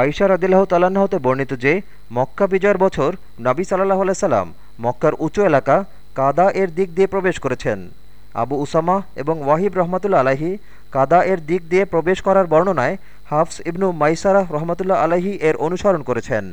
আয়সা রদিল্লাহ তাল্লাহ্ন হতে বর্ণিত যে, মক্কা বিজয়ের বছর নবী সাল্লাহ সাল্লাম মক্কার উঁচু এলাকা কাদা এর দিক দিয়ে প্রবেশ করেছেন। আবু উসামা এবং ওয়াহিব রহমতুল্লা আলাহি কাদা এর দিক দিয়ে প্রবেশ করার বর্ণনায় হাফস ইবনু মাইসারাহ রহমতুল্লা আলাহি এর অনুসরণ করেছেন।